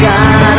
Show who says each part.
Speaker 1: God.